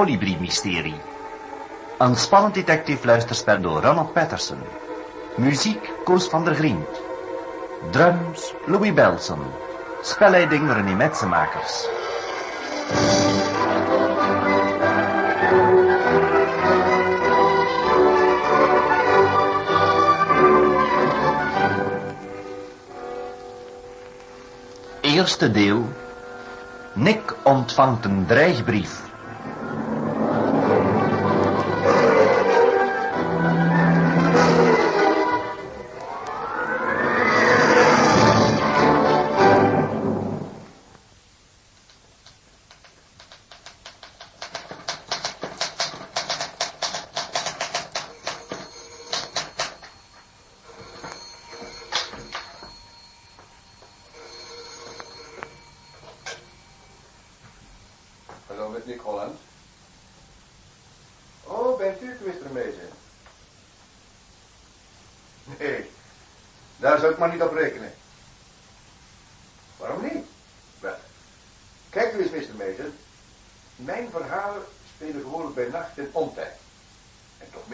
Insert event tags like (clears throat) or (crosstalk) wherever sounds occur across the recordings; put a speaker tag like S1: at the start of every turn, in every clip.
S1: Colibri-mysterie. Een spannend detectief luisterspel door Ronald Patterson. Muziek Koos van der Griend. Drums Louis Belson. Spelleiding René Metsenmakers. Eerste deel. Nick ontvangt een dreigbrief.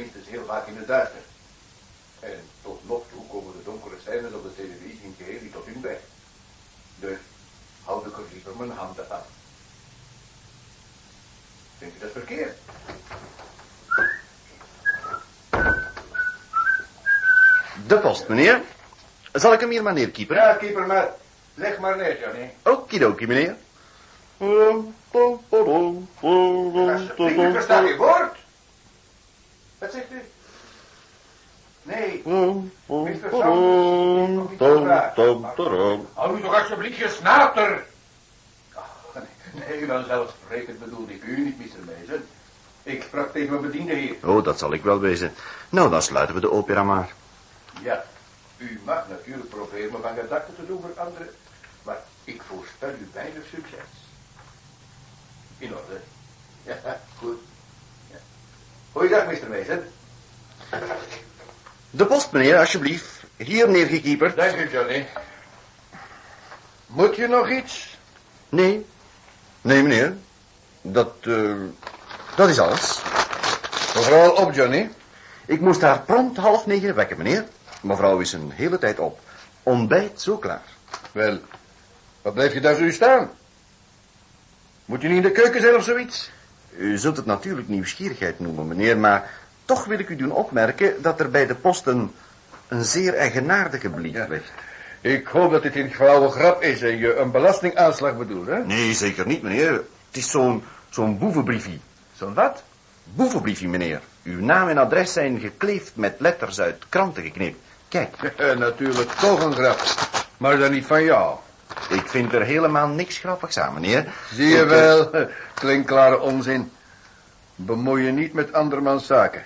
S2: Toch minstens heel vaak in het duister. En tot nog toe komen de donkere scènes op de televisie in geheel niet tot hun weg. Dus houd ik er liever mijn handen aan. Vind je dat verkeerd?
S1: De post, meneer. Zal ik hem hier maar neerkiepen?
S2: Ja, keeper, maar leg maar neer, Johnny.
S1: Okidoki, meneer.
S2: Alsjeblieft, ik versta je woord. Wat zegt u? Nee, Mr. Nog niet gevraagd. Hou u toch alsjeblieft je snater. Nee, vanzelfsprekend bedoelde ik u niet, Mr. Mason. Ik sprak tegen mijn bediende hier.
S1: Oh, dat zal ik wel wezen. Nou, dan sluiten we de opera maar.
S2: Ja, u mag natuurlijk proberen me van gedachten te doen voor anderen, maar ik voorspel u weinig succes. In orde. (laughs) Ja, goed. Ja. Goeiedag, Mr. Mason.
S1: De post, meneer, alsjeblieft. Hier neergekieperd.
S2: Dank u, Johnny. Moet je nog iets?
S1: Nee. Nee, meneer. Dat, eh, dat is alles.
S2: Vooral op, Johnny.
S1: Ik moest haar prompt half negen wekken, meneer. Mevrouw is een hele tijd op. Ontbijt zo klaar.
S2: Wel, wat blijf je daar zo staan? Moet je niet in de keuken zijn of zoiets?
S1: U zult het natuurlijk nieuwsgierigheid noemen, meneer, maar toch wil ik u doen opmerken dat er bij de post een, een zeer eigenaardige brief
S2: Ja.
S1: ligt.
S2: Ik hoop dat dit in flauwe grap is en je een belastingaanslag bedoelt, hè?
S1: Nee, zeker niet, meneer. Het is zo'n zo'n boevenbriefje.
S2: Zo'n wat?
S1: Boevenbriefje, meneer. Uw naam en adres zijn gekleefd met letters uit kranten geknipt. Kijk, (laughs)
S2: natuurlijk toch een grap. Maar dan niet van jou.
S1: ik vind er helemaal niks grappigs aan, meneer.
S2: Zie je
S1: eh,
S2: wel, (laughs) klinkklare onzin. Bemoei je niet met andermans zaken.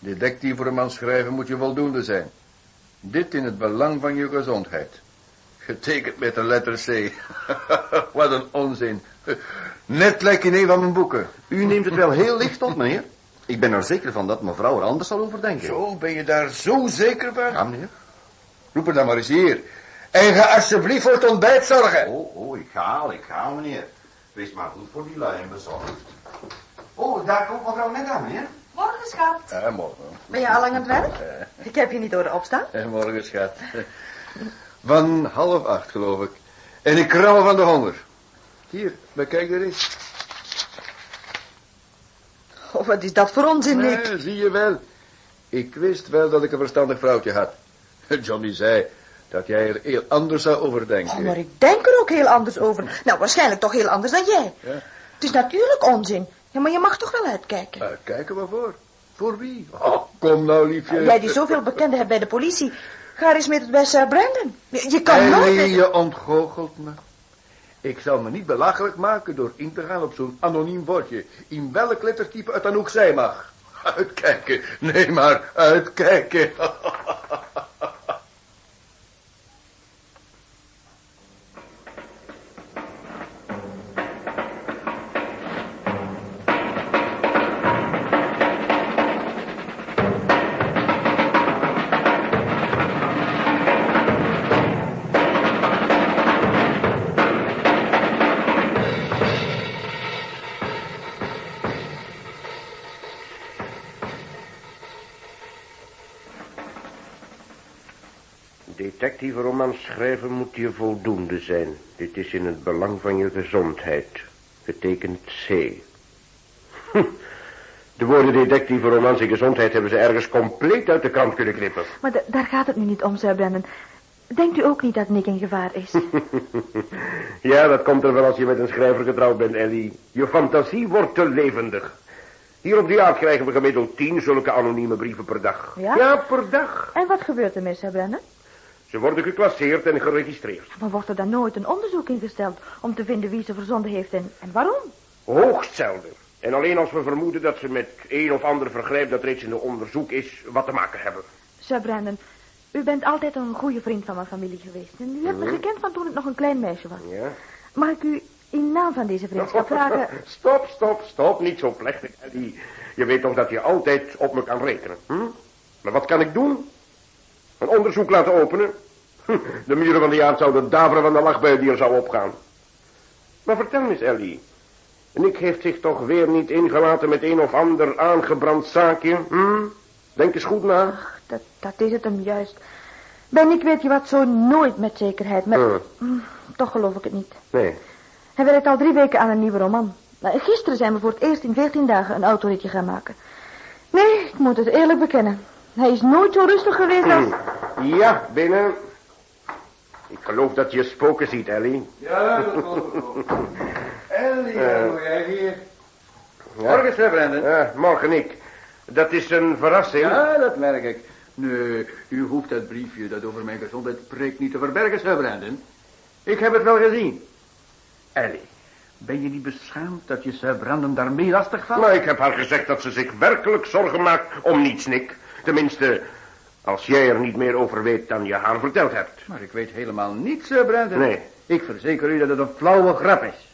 S2: Detectief voor een man schrijven moet je voldoende zijn. Dit in het belang van je gezondheid. Getekend met de letter C. (laughs) Wat een onzin. Net lijkt in een van mijn boeken.
S1: U neemt het wel heel licht op, meneer. Ik ben er zeker van dat mevrouw er anders zal over denken.
S2: Zo, ben je daar zo zeker van?
S1: Ja, meneer.
S2: Roep er dan maar eens hier. En ga alsjeblieft voor het ontbijt zorgen.
S1: Oh, oh, ik ga al, ik ga, meneer. Wees maar goed voor die lui en bezorgd. Oh, daar komt mevrouw net aan, meneer.
S3: Morgen, schat.
S2: Ja, morgen.
S3: Ben je al lang aan het werk? Ik heb je niet horen opstaan.
S2: En morgen, schat. Van half acht, geloof ik. En ik krabbel van de honger. Hier, bekijk er eens.
S3: Oh, wat is dat voor onzin, Nick?
S2: Ja, zie je wel. Ik wist wel dat ik een verstandig vrouwtje had. (laughs) Johnny zei dat jij er heel anders zou over denken.
S3: Oh, maar ik denk er ook heel anders over. Nou, waarschijnlijk toch heel anders dan jij.
S2: Ja.
S3: Het is natuurlijk onzin. Ja, maar je mag toch wel uitkijken.
S2: Nou, kijken we voor. Wie? Oh, kom nou, liefje.
S3: Jij die zoveel bekenden hebt bij de politie. Ga eens met het bij Sir Brandon. Je, kan nooit...
S2: Ellie, je ontgoochelt me. Ik zal me niet belachelijk maken door in te gaan op zo'n anoniem bordje. In welk lettertype het dan ook zij mag. Uitkijken. Nee, maar uitkijken. (laughs)
S4: Detective schrijven moet je voldoende zijn. Dit is in het belang van je gezondheid. Getekend C. Hm. De woorden detective romans en gezondheid hebben ze ergens compleet uit de kant kunnen knippen.
S3: Maar daar gaat het nu niet om, Sir Brandon. Denkt u ook niet dat Nick in gevaar is? (laughs)
S4: ja, dat komt er wel als je met een schrijver getrouwd bent, Ellie. Je fantasie wordt te levendig. Hier op die aard krijgen we gemiddeld tien zulke anonieme brieven per dag.
S3: Ja?
S4: Ja, per dag.
S3: En wat gebeurt er Sir Brandon?
S4: Ze worden geclasseerd en geregistreerd.
S3: Maar wordt er dan nooit een onderzoek ingesteld om te vinden wie ze verzonden heeft en, en waarom?
S4: Hoogst zelden. En alleen als we vermoeden dat ze met een of ander vergrijp dat reeds in de onderzoek is, wat te maken hebben.
S3: Sir Brandon, u bent altijd een goede vriend van mijn familie geweest. En u hebt me gekend van toen ik nog een klein meisje was.
S4: Ja?
S3: Mag ik u in naam van deze vriendschap (laughs) vragen...
S4: Stop, stop, stop. Niet zo plechtig, Eddie. Je weet toch dat je altijd op me kan rekenen, hm? Maar wat kan ik doen? Een onderzoek laten openen? Hm, De muren van de jaard zouden daveren van de lach bij die er zou opgaan. Maar vertel eens, Ellie. Nick heeft zich toch weer niet ingelaten met een of ander aangebrand zaakje, hm? Denk eens goed na.
S3: Ach, dat, dat is het hem juist. Ben ik weet je wat zo nooit met zekerheid, maar...
S4: Hm.
S3: Mm, toch geloof ik het niet.
S4: Nee.
S3: Hij werkt al drie weken aan een nieuwe roman. Nou, gisteren zijn we voor het eerst in veertien dagen een autoritje gaan maken. Nee, ik moet het eerlijk bekennen. Hij is nooit zo rustig geweest als... (clears throat)
S4: Ja, binnen. Ik geloof dat je spoken ziet, Ellie.
S2: Ja, dat ik ook. Ellie,
S4: Eh.
S2: hoe jij hier?
S4: Ja.
S2: Morgen, Sir Brandon.
S4: Ja, morgen, Nick. Dat is een verrassing.
S2: Ja, dat merk ik. Nee, u hoeft dat briefje dat over mijn gezondheid preekt niet te verbergen, Sir Brandon. Ik heb het wel gezien. Ellie, ben je niet beschaamd dat je Sir Brandon daarmee lastig valt?
S4: Maar ik heb haar gezegd dat ze zich werkelijk zorgen maakt om niets, Nick. Tenminste, als jij er niet meer over weet dan je haar verteld hebt.
S2: Maar ik weet helemaal niets, Sir Brandon.
S4: Nee.
S2: Ik verzeker u dat het een flauwe grap is.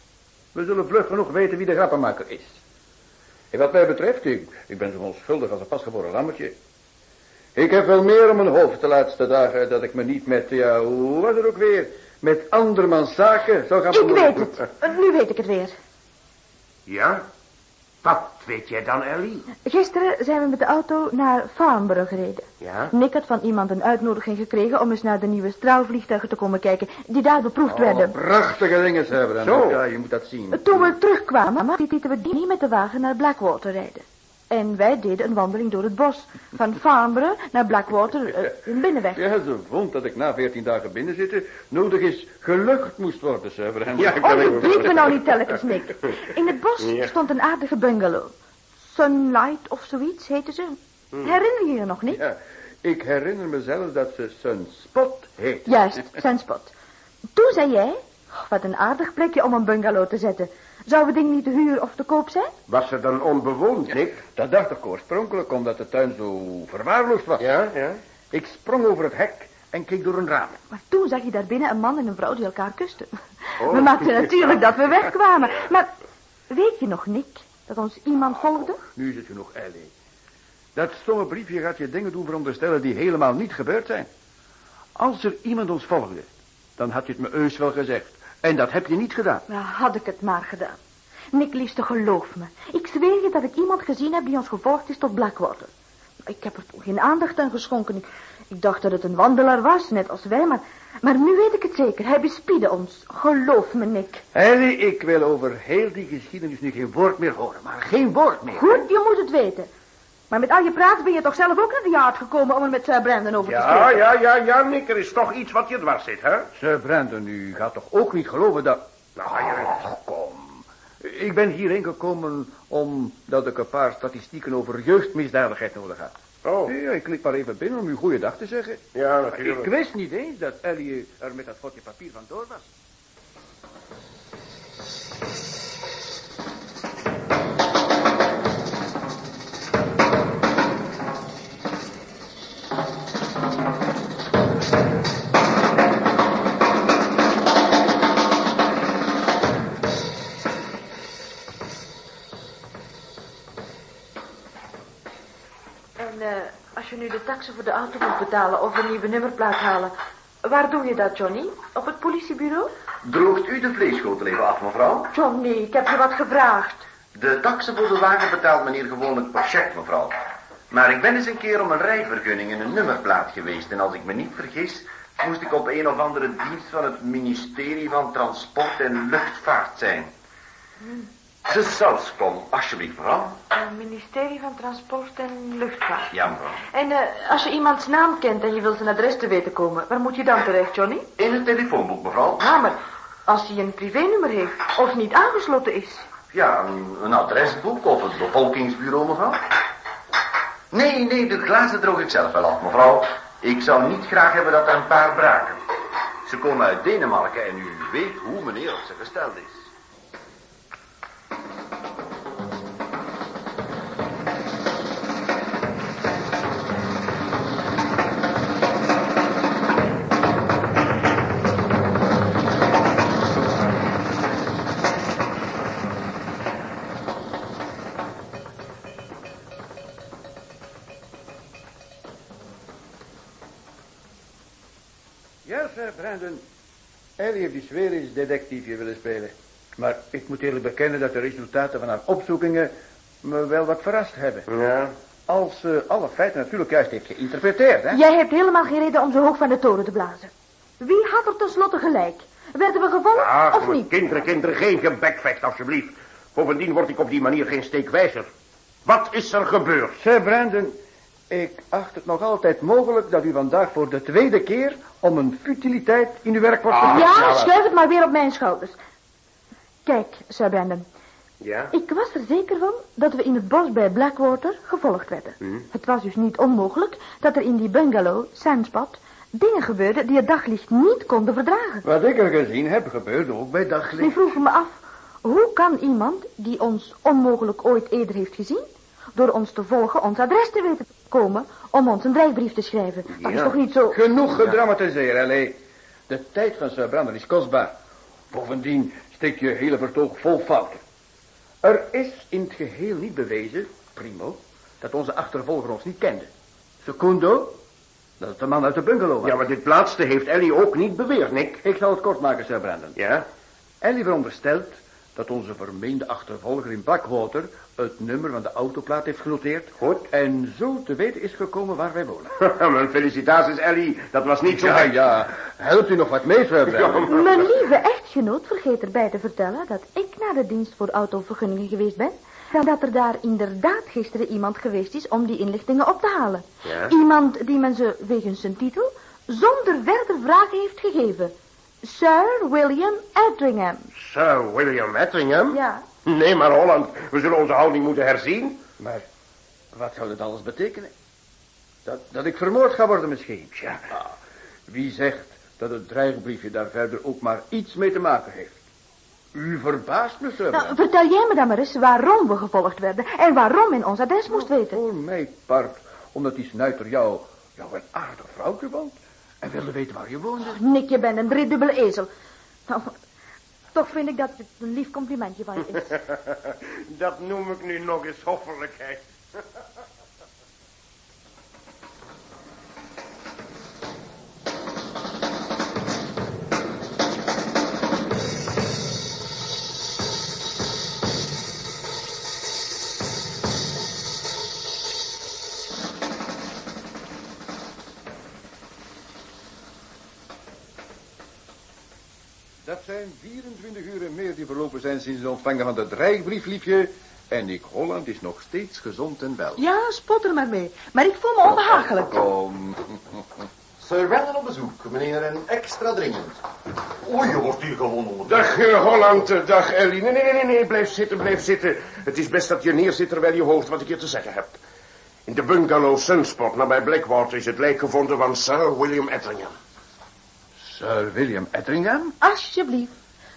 S2: We zullen vlug genoeg weten wie de grappenmaker is. En wat mij betreft, ik, ik ben zo onschuldig als een pasgeboren lammetje. Ik heb wel meer om mijn hoofd de laatste dagen dat ik me niet met, ja, hoe was het ook weer, met andermans zaken zou gaan
S3: Ik
S2: bemoeien.
S3: weet het. Eh, Nu weet ik het weer.
S4: Ja? Wat weet jij dan, Ellie?
S3: Gisteren zijn we met de auto naar Farnborough gereden.
S4: Ja?
S3: Nick had van iemand een uitnodiging gekregen om eens naar de nieuwe straalvliegtuigen te komen kijken, die daar beproefd werden.
S2: Prachtige dingen, Sir Brandon.
S4: Zo.
S2: Ja, je moet dat zien.
S3: Toen we terugkwamen, lieten we die met de wagen naar Blackwater rijden. En wij deden een wandeling door het bos. Van Farnborough naar Blackwater, eh, een binnenweg.
S2: Ja, ze vond dat ik na veertien dagen binnen zitten nodig is gelucht moest worden, Brandon.
S4: Ja, ik
S3: Oh, je blieft me nou niet telkens, Nick. In het bos
S4: Ja.
S3: stond een aardige bungalow. Sunlight of zoiets heette ze. Herinner je je nog niet?
S2: Ja, ik herinner mezelf dat ze Sunspot heet.
S3: Juist, Sunspot. Toen zei jij, oh, wat een aardig plekje om een bungalow te zetten. Zou het ding niet te huur of te koop zijn?
S4: Was ze dan onbewoond, Nick?
S2: Dat dacht ik oorspronkelijk omdat de tuin zo verwaarloosd was.
S4: Ja, ja.
S2: Ik sprong over het hek en keek door een raam.
S3: Maar toen zag je daar binnen een man en een vrouw die elkaar kusten.
S4: Oh.
S3: We maakten natuurlijk dat we wegkwamen. Maar weet je nog, Nick, dat ons iemand volgde?
S2: Nu is het genoeg, Ellie. Dat stomme briefje gaat je dingen doen veronderstellen die helemaal niet gebeurd zijn. Als er iemand ons volgde, dan had je het me eus wel gezegd. En dat heb je niet gedaan.
S3: Nou, had ik het maar gedaan. Nick, liefste, geloof me. Ik zweer je dat ik iemand gezien heb die ons gevolgd is tot Blackwater. Ik heb er toen geen aandacht aan geschonken. Ik, ik dacht dat het een wandelaar was, net als wij, maar, maar nu weet ik het zeker. Hij bespiedde ons. Geloof me, Nick.
S2: Ellie, ik wil over heel die geschiedenis nu geen woord meer horen. Maar geen woord meer.
S3: Goed, je moet het weten. Maar met al je praat ben je toch zelf ook naar de yard gekomen om er met Sir Brandon over te
S4: Ja,
S3: spreken?
S4: ja, ja, ja, Nick. Er is toch iets wat je dwars zit, hè?
S2: Sir Brandon, u gaat toch ook niet geloven dat...
S4: Nou, ga je...
S2: Ach, kom. Ik ben hierheen gekomen omdat ik een paar statistieken over jeugdmisdadigheid nodig had.
S4: Oh,
S2: Ja, ik liep maar even binnen om u goeiedag te zeggen.
S4: ja,
S2: Ik
S4: natuurlijk.
S2: wist niet eens dat Ellie er met dat fotje papier vandoor was.
S3: Als je nu de taxe voor de auto moet betalen of een nieuwe nummerplaat halen... Waar doe je dat, Johnny? Op het politiebureau?
S1: Droogt u de vleesschotel even af, mevrouw?
S3: Johnny, ik heb je wat gevraagd.
S1: De taxe voor de wagen betaalt meneer gewoonlijk per cheque, mevrouw. Maar ik ben eens een keer om een rijvergunning en een nummerplaat geweest. En als ik me niet vergis, moest ik op een of andere dienst van het ministerie van Transport en Luchtvaart zijn. De Selskom, alsjeblieft, mevrouw.
S3: Het ministerie van Transport en Luchtvaart.
S1: Ja, mevrouw.
S3: En uh, als je iemands naam kent en je wilt zijn adres te weten komen, waar moet je dan terecht, Johnny?
S1: In het telefoonboek, mevrouw.
S3: Ja, maar als hij een privénummer heeft of niet aangesloten is.
S1: Ja, een, een adresboek of het bevolkingsbureau, mevrouw. Nee, nee, de glazen droog ik zelf wel af, mevrouw. Ik zou niet graag hebben dat er een paar braken. Ze komen uit Denemarken en u weet hoe meneer op ze gesteld is.
S2: Brandon, Ellie heeft die sferisch detectiefje willen spelen. Maar ik moet eerlijk bekennen dat de resultaten van haar opzoekingen me wel wat verrast hebben.
S4: Ja.
S2: Als ze alle feiten natuurlijk juist heeft geïnterpreteerd, hè?
S3: Jij hebt helemaal geen reden om zo hoog van de toren te blazen. Wie had er tenslotte gelijk? Werden we gevolgd
S4: Ach,
S3: of niet?
S4: kinderen, kinderen, geen gebekvecht, alsjeblieft. Bovendien word ik op die manier geen steekwijzer. Wat is er gebeurd?
S2: Sir Brandon, ik acht het nog altijd mogelijk dat u vandaag voor de tweede keer om een futiliteit in uw werk wordt
S4: Ah,
S3: Ja,
S4: nou,
S3: schuif het maar weer op mijn schouders. Kijk, Sir Brandon.
S4: Ja?
S3: Ik was er zeker van dat we in het bos bij Blackwater gevolgd werden. Het was dus niet onmogelijk dat er in die bungalow, Sandspot, dingen gebeurden die het daglicht niet konden verdragen.
S2: Wat ik er gezien heb, gebeurde ook bij
S3: Ik
S2: daglicht.
S3: vroeg me af, hoe kan iemand die ons onmogelijk ooit eerder heeft gezien, door ons te volgen ons adres te weten komen om ons een drijfbrief te schrijven? Dat is toch niet zo...
S2: Genoeg gedramatiseerd, Ellie. De tijd van Sir Brandon is kostbaar. Bovendien steekt je hele vertoog vol fouten. Er is in het geheel niet bewezen, primo, dat onze achtervolger ons niet kende. Secundo, dat het de man uit de bungalow was.
S4: Ja, maar dit laatste heeft Ellie ook niet beweerd, Nick.
S2: Ik zal het kort maken, Sir Brandon.
S4: Ja?
S2: Ellie veronderstelt dat onze vermeende achtervolger in Blackwater het nummer van de autoplaat heeft genoteerd.
S4: Goed.
S2: En zo te weten is gekomen waar wij wonen. (laughs)
S4: Mijn felicitaties, Ellie. Dat was niet zo
S2: Ja, ja. Helpt u nog wat mee, Brandon? (laughs)
S3: Mijn lieve echtgenoot vergeet erbij te vertellen dat ik naar de dienst voor autovergunningen geweest ben. En dat er daar inderdaad gisteren iemand geweest is om die inlichtingen op te halen.
S4: Ja?
S3: Iemand die men ze wegens zijn titel zonder verder vragen heeft gegeven. Sir William Edringham.
S4: Sir William Ettringham?
S3: Ja.
S4: Nee, maar Holland, we zullen onze houding moeten herzien.
S2: Maar wat zou dit alles betekenen? Dat, dat ik vermoord ga worden misschien? Tja, wie zegt dat het dreigbriefje daar verder ook maar iets mee te maken heeft? U verbaast me, Sir.
S3: Nou, vertel jij me dan maar eens waarom we gevolgd werden en waarom men ons adres moest weten.
S2: Voor mij part, omdat die snuiter jou, jou een aardig vrouwtje vond. En wilde weten waar je woonde.
S3: Nick, je bent een driedubbele ezel. Nou, toch vind ik dat het een lief complimentje van je is. (laughs)
S4: Dat noem ik nu nog eens hoffelijkheid. (laughs)
S2: zijn 24 uren meer die verlopen zijn sinds het ontvangen van de dreigbrief, liefje. En Nick Holland is nog steeds gezond en wel.
S5: Ja, spot er maar mee. Maar ik voel me onbehagelijk. (laughs)
S2: Kom.
S1: Sir Brandon op bezoek, meneer, en extra dringend. Oei, je wordt hier gewoon onder.
S4: Dag Holland, dag Ellie. Nee, nee, nee, nee, blijf zitten, blijf zitten. Het is best dat je neerzit terwijl je hoort wat ik je te zeggen heb. In de bungalow Sunspot nabij Blackwater is het lijk gevonden van Sir William Ettringham.
S2: Sir William Ettringham?
S5: Alsjeblieft.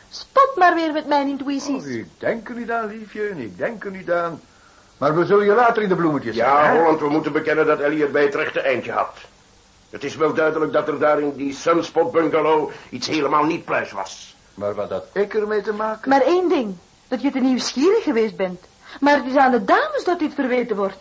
S5: Spot maar weer met mijn intuïties.
S2: Oh, ik denk er niet aan, liefje, ik denk er niet aan. Maar we zullen je later in de bloemetjes
S4: Ja? Holland, we moeten bekennen dat Ellie het bij het rechte eindje had. Het is wel duidelijk dat er daar in die Sunspot bungalow iets helemaal niet pluis was.
S2: Maar wat had ik ermee te maken?
S5: Maar één ding. Dat je te nieuwsgierig geweest bent. Maar het is aan de dames dat dit verweten wordt.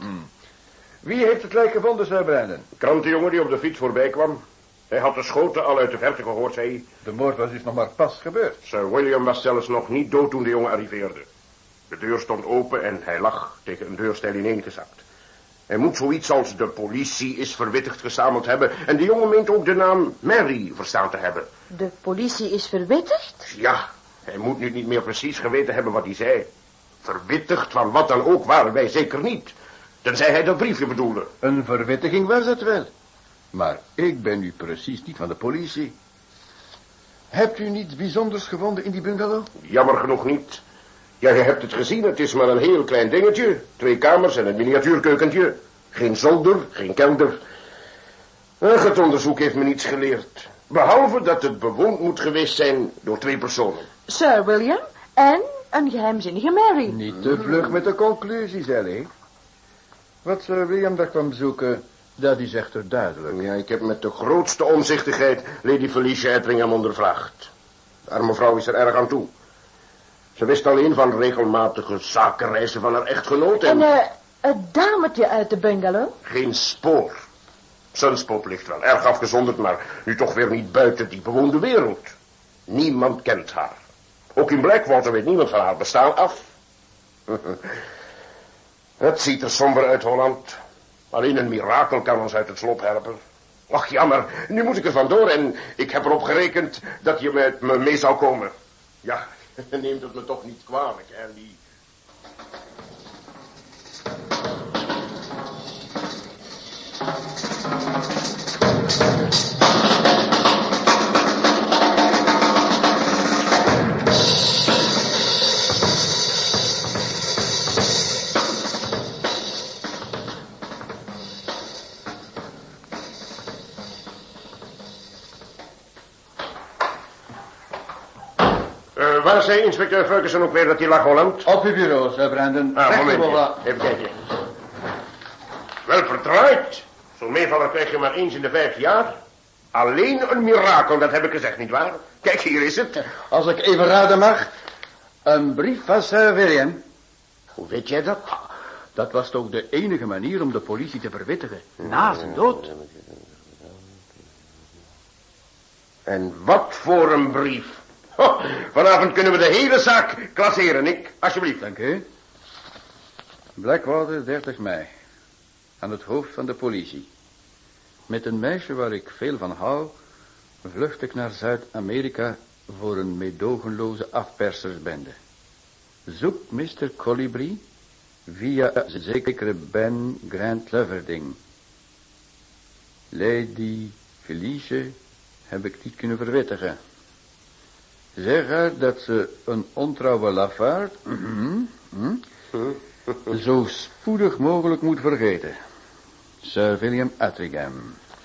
S2: Wie heeft het lijk gevonden, Sir Brandon?
S4: Krantenjongen die op de fiets voorbij kwam. Hij had de schoten al uit de verte gehoord, zei hij.
S2: De moord was dus nog maar pas gebeurd.
S4: Sir William was zelfs nog niet dood toen de jongen arriveerde. De deur stond open en hij lag tegen een deurstijl ineengezakt. Hij moet zoiets als de politie is verwittigd gezameld hebben. En de jongen meent ook de naam Mary verstaan te hebben.
S3: De politie is verwittigd?
S4: Ja, hij moet nu niet meer precies geweten hebben wat hij zei. Verwittigd van wat dan ook waren wij zeker niet. Tenzij hij dat briefje bedoelde.
S2: Een verwittiging was het wel. Maar ik ben nu precies niet van de politie. Hebt u niets bijzonders gevonden in die bungalow?
S4: Jammer genoeg niet. Ja, je hebt het gezien, het is maar een heel klein dingetje. Twee kamers en een miniatuurkeukentje. Geen zolder, geen kelder. Ach, het onderzoek heeft me niets geleerd. Behalve dat het bewoond moet geweest zijn door twee personen.
S3: Sir William en een geheimzinnige Mary.
S2: Niet te vlug met de conclusies, Ellie. Wat Sir William daar kwam zoeken, dat is echter duidelijk.
S4: Ja, ik heb met de grootste omzichtigheid Lady Felicia Ettringham ondervraagd. De arme vrouw is er erg aan toe. Ze wist alleen van regelmatige zakenreizen van haar echtgenoot en...
S3: En eh, het dametje uit de bungalow?
S4: Geen spoor. Sunspot ligt wel erg afgezonderd, maar nu toch weer niet buiten die bewoonde wereld. Niemand kent haar. Ook in Blackwater weet niemand van haar bestaan af. (laughs) Het ziet er somber uit, Holland. Alleen een mirakel kan ons uit het slop helpen. Ach, jammer. Nu moet ik er vandoor en ik heb erop gerekend dat je met me mee zou komen. Ja, (laughs) neemt het me toch niet kwalijk, Andy. Uh, waar zei inspecteur Ferguson ook weer dat hij lag, Holland?
S2: Op uw bureau, Sir Brandon.
S4: Ah,
S2: Recht
S4: momentje. Even kijken. Wel verdraaid. Zo'n meevaller krijg je maar eens in de vijf jaar. Alleen een mirakel, dat heb ik gezegd, nietwaar? Kijk, hier is het.
S2: Als ik even raden mag. Een brief van Sir William.
S4: Hoe weet jij dat?
S2: Dat was toch de enige manier om de politie te verwittigen. Na zijn dood.
S4: En wat voor een brief. (laughs) Vanavond kunnen we de hele zaak klasseren, Nick. Alsjeblieft.
S2: Dank u. Blackwater, 30 mei. Aan het hoofd van de politie. Met een meisje waar ik veel van hou, vlucht ik naar Zuid-Amerika voor een meedogenloze afpersersbende. Zoek Mr. Colibri via zekere Ben Grant Leverding. Lady Felice heb ik niet kunnen verwittigen. Zeg haar dat ze een ontrouwe lafaard mhm, zo spoedig mogelijk moet vergeten. Sir William Attringham.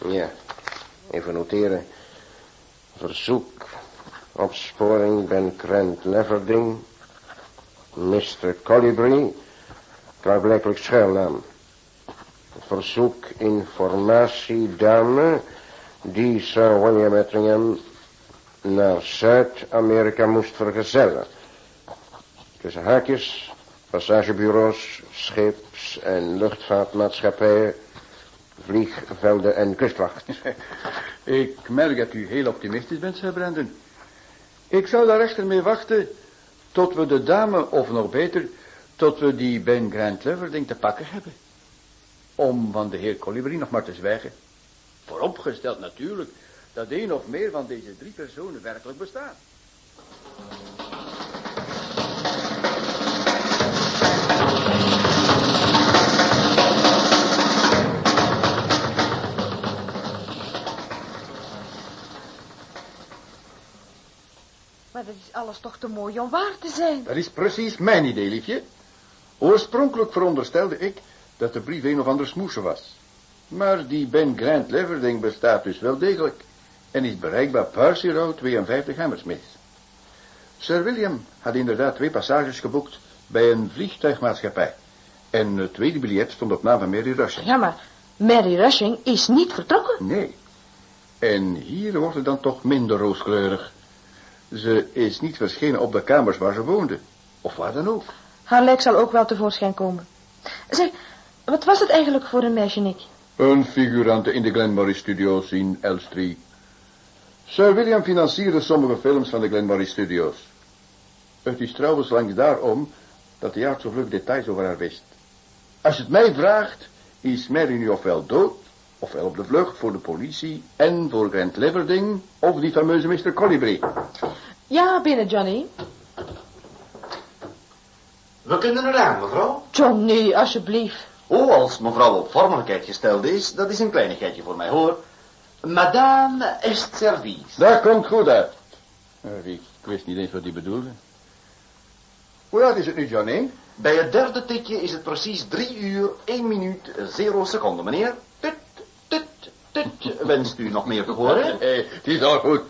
S4: Ja, even noteren. Verzoek, opsporing, Ben Grant Leverding, Mr. Colibri, klaarblijkelijk schuilnaam. Verzoek, informatie, dame, die Sir William Attringham naar Zuid-Amerika moest vergezellen. Tussen haakjes, passagebureaus, scheeps- en luchtvaartmaatschappijen, vliegvelden en kustwacht. (laughs)
S2: Ik merk dat u heel optimistisch bent, Sir Brandon. Ik zou daar echter mee wachten tot we de dame, of nog beter, tot we die Ben Grant Leverding te pakken hebben. Om van de heer Colibri nog maar te zwijgen. Vooropgesteld natuurlijk dat één of meer van deze drie personen werkelijk bestaan.
S3: Maar dat is alles toch te mooi om waar te zijn.
S2: Dat is precies mijn idee, liefje. Oorspronkelijk veronderstelde ik dat de brief een of ander smoesje was. Maar die Ben Grant Leverding bestaat dus wel degelijk en is bereikbaar Percy Road 52 Hammersmith. Sir William had inderdaad twee passages geboekt bij een vliegtuigmaatschappij. En het tweede biljet stond op naam van Mary Rushing.
S3: Ja, maar Mary Rushing is niet vertrokken.
S2: Nee. En hier wordt het dan toch minder rooskleurig. Ze is niet verschenen op de kamers waar ze woonde. Of waar dan ook.
S3: Haar lijk zal ook wel tevoorschijn komen. Zeg, wat was het eigenlijk voor een meisje, Nick?
S2: Een figurante in de Glenmorris Studios in Elstree. Sir William financierde sommige films van de Glenmorris Studios. Het is trouwens langs daarom dat de jacht zo vlug details over haar wist. Als je het mij vraagt, is Mary nu ofwel dood, ofwel op de vlucht voor de politie en voor Grant Liverding of die fameuze Mr. Colibri.
S5: Ja, binnen, Johnny.
S1: We kunnen eraan, mevrouw.
S5: Johnny, alsjeblieft.
S1: Oh, als mevrouw op vormelijkheid gesteld is, dat is een kleinigheidje voor mij, hoor. Madame est service.
S2: Dat komt goed uit. Eh, Ik wist niet eens wat die bedoelde. Hoe laat is het nu, Johnny?
S1: Bij het derde tikje is het precies drie uur, één minuut, zero seconden, meneer. Tut, tut, tut. Wenst u nog meer te horen? (laughs)
S2: Nee, het is al goed.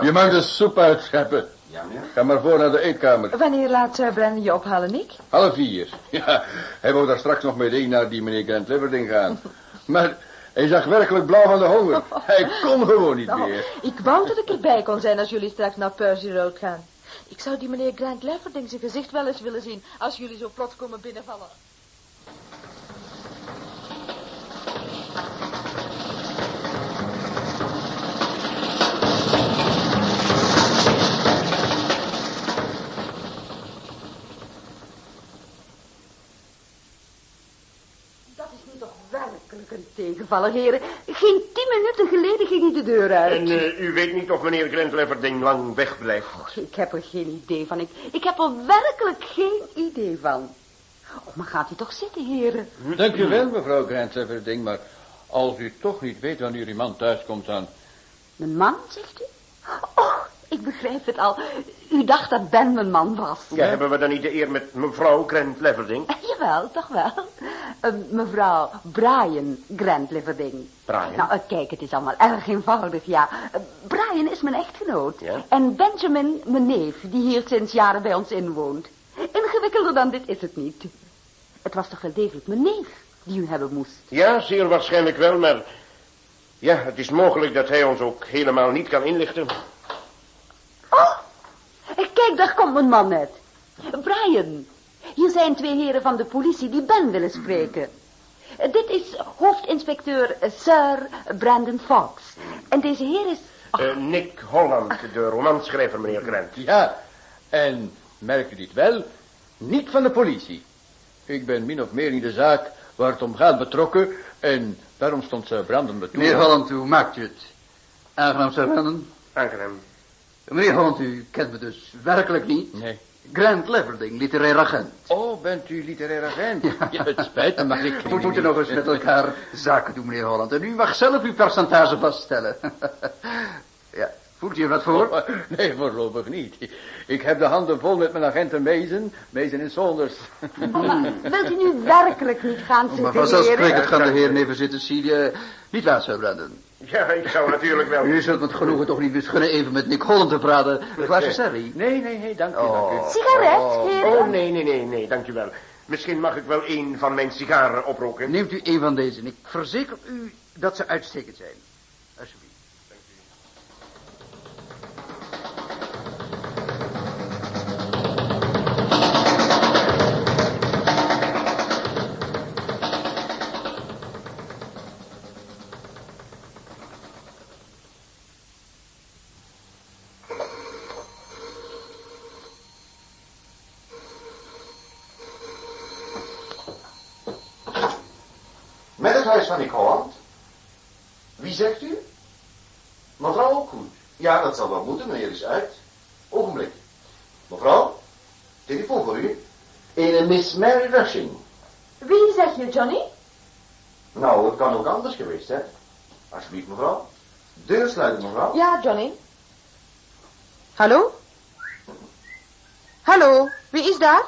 S2: Je mag de soep uitscheppen.
S1: Ja, meneer.
S2: Ga maar voor naar de eetkamer.
S5: Wanneer laat Sir Brandon je ophalen, Nick?
S2: Half vier. (laughs) Ja, hij wou daar straks nog mee naar die meneer Grant Liverding gaan. Maar (laughs) hij zag werkelijk blauw van de honger. (laughs) Hij kon gewoon niet
S5: Nou,
S2: meer.
S5: ik wou dat ik erbij kon zijn als jullie straks naar Percy Road gaan. Ik zou die meneer Grant Lefferding zijn gezicht wel eens willen zien als jullie zo plots komen binnenvallen. Werkelijk een tegenvaller, heren. Geen tien minuten geleden ging hij de deur uit.
S4: En eh, u weet niet of meneer Grant Leverding lang wegblijft.
S5: Ik heb er geen idee van. Ik, ik heb er werkelijk geen idee van. Oh, maar gaat u toch zitten, heren?
S2: Dank u wel, mevrouw Grant Liverding, maar als u toch niet weet wanneer uw man thuis komt aan...
S5: Mijn man, zegt u? Oh, ik begrijp het al. U dacht dat Ben mijn man was.
S4: Ja, hebben we dan niet de eer met mevrouw Grant Leverding?
S5: Jawel, toch wel. Eh, mevrouw Brian Grant Liverding.
S4: Brian?
S5: Nou, eh, kijk, het is allemaal erg eenvoudig, ja. Eh, Brian is mijn echtgenoot.
S4: Ja?
S5: En Benjamin, mijn neef, die hier sinds jaren bij ons inwoont. Ingewikkelder dan dit is het niet. Het was toch wel degelijk mijn neef die u hebben moest.
S4: Ja, zeer waarschijnlijk wel, maar... Ja, het is mogelijk dat hij ons ook helemaal niet kan inlichten.
S5: Oh, kijk, daar komt mijn man net. Brian, hier zijn twee heren van de politie die Ben willen spreken. Dit is hoofdinspecteur eh, Sir Brandon Fox. En deze heer is...
S4: Eh, Nick Holland, de romanschrijver, meneer Grant.
S2: Ja, en merkt u dit wel? Niet van de politie. Ik ben min of meer in de zaak waar het om gaat betrokken en daarom stond ze Brandon me toe.
S6: Meneer Holland, hoe maakt u het? Aangenaam, Sir Brandon.
S4: Aangenaam.
S6: Meneer Holland, u kent me dus werkelijk niet.
S2: Nee.
S6: Grant Leverding, literair agent.
S2: Oh, bent u literair agent? Ja, het spijt me, maar ik... (laughs)
S6: We moeten nog eens met elkaar zaken doen, meneer Holland. En u mag zelf uw percentage vaststellen. (laughs) ja, voelt u er wat voor?
S2: Oh, nee, voorlopig niet. Ik heb de handen vol met mijn agenten Mason, Mason en Saunders.
S5: Wilt u nu werkelijk niet gaan zitten,
S6: Maar vanzelfsprekend gaan de heren even zitten, Celia. Niet waar, Sir Brandon?
S4: Ja, ik zou natuurlijk wel...
S6: U zult met genoegen toch niet misgunnen even met Nick Holland te praten. Een glaasje sherry.
S2: Nee, nee, nee, dank u, dank u.
S5: Sigaret, heren?
S4: Oh, nee, nee, nee, nee, dank u wel. Misschien mag ik wel een van mijn sigaren oproken.
S6: Neemt u een van deze en ik verzeker u dat ze uitstekend zijn.
S1: Huis van Nick Holland. Wie zegt u? Mevrouw ook goed. Ja, dat zal wel moeten, meneer is uit. Ogenblik. Mevrouw, telefoon voor u. Een Miss Mary Rushing.
S5: Wie zeg je, Johnny?
S1: Nou, het kan ook anders geweest zijn. Alsjeblieft, mevrouw. Deur sluiten, mevrouw.
S5: Ja, Johnny. Hallo? Hallo, wie is daar?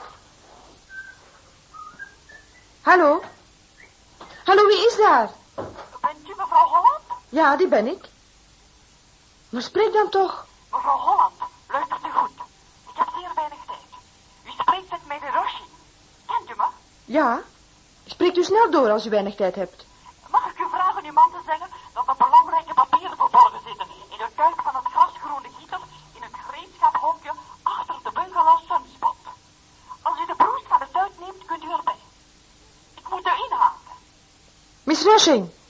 S5: Hallo? Hallo, wie is daar?
S7: Bent u mevrouw Holland?
S5: Ja, die ben ik. Maar spreek dan toch.
S7: Mevrouw Holland, luistert u goed. Ik heb zeer weinig tijd. U spreekt met mij de Roshi. Kent u me?
S5: Ja. Spreekt u snel door als u weinig tijd hebt.
S7: Mag ik u vragen uw man te zeggen
S5: Miss Rushing.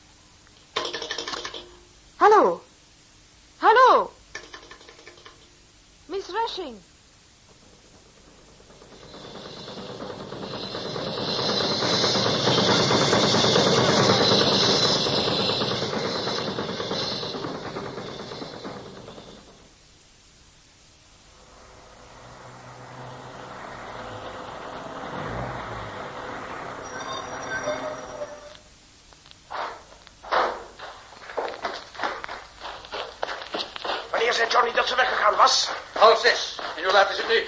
S2: En hoe laat is het nu?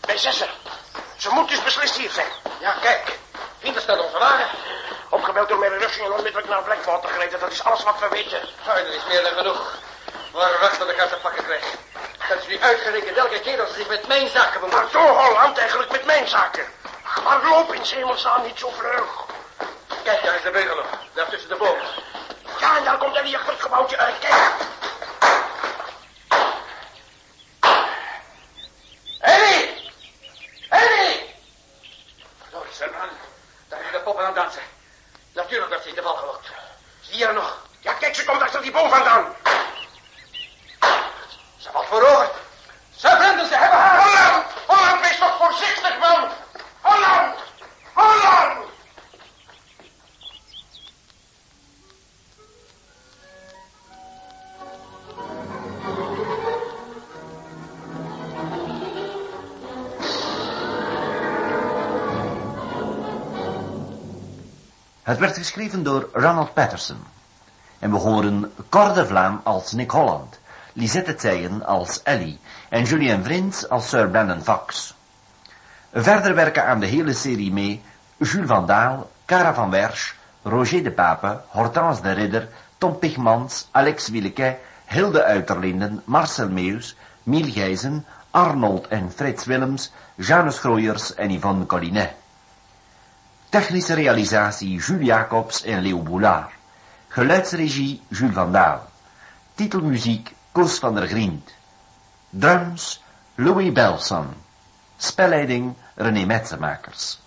S4: Bij zessen. Ze moet dus beslist hier zijn.
S2: Ja, kijk. Hier staat onze wagen.
S4: Opgebeld door Mary Rushing en onmiddellijk naar Blackwater gereden. Dat is alles wat we weten.
S2: Dat is meer dan genoeg. Maar wacht tot ik haar te pakken krijg. Dat is nu uitgerekend elke keer als ze zich met mijn zaken bemoeit.
S4: Maar door Holland eigenlijk met mijn zaken. Maar loop in hemelsnaam niet zo vlug.
S2: Kijk, daar is de nog. Daar tussen de bomen.
S4: Ja, en daar komt Ellie achter het gebouwtje uit. Kijk.
S1: Het werd geschreven door Ronald Patterson. En we horen Cor de Vlaam als Nick Holland, Lisette Tseyen als Ellie en Julien Vriends als Sir Brandon Fox. Verder werken aan de hele serie mee Jules van Daal, Cara van Wersch, Roger de Pape, Hortense de Ridder, Tom Pigmans, Alex Willeke, Hilde Uiterlinden, Marcel Meus, Miel Gijzen, Arnold en Frits Willems, Janus Grooyers en Yvonne Collinet. Technische realisatie Jules Jacobs en Leo Boulard. Geluidsregie Jules van Daal. Titelmuziek Koos van der Griend. Drums Louis Belson. Spelleiding René Metsenmakers.